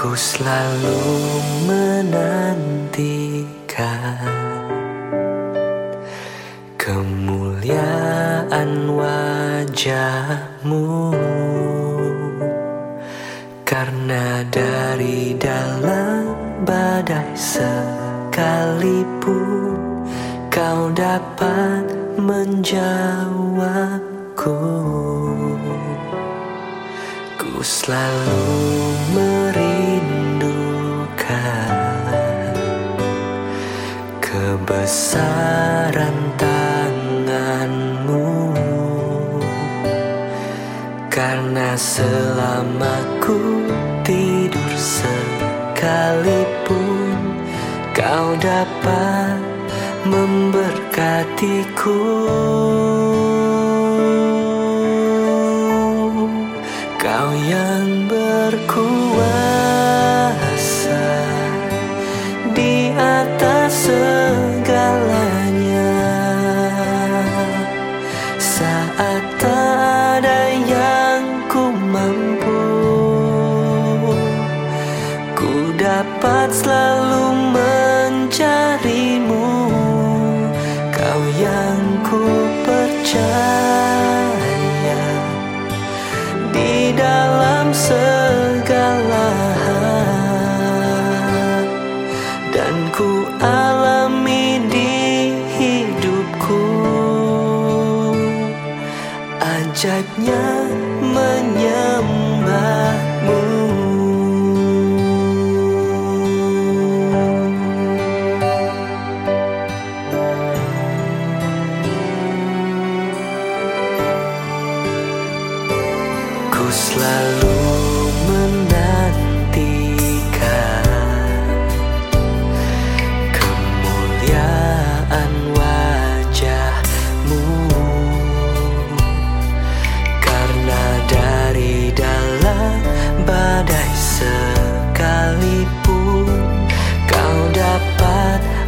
Ku selalu menantikan kemuliaan wajahmu. Karena dari dalam badai sekalipun Kau dapat menjawabku. Ku selalu merindukan Kebesaran tanganmu. Karena selama ku tidur sekalipun Kau dapat memberkatiku. Kau yang berkuasa di atas segalanya segala hal Dan ku alami di hidupku. Ajaibnya menyembahmu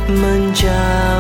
menjawabku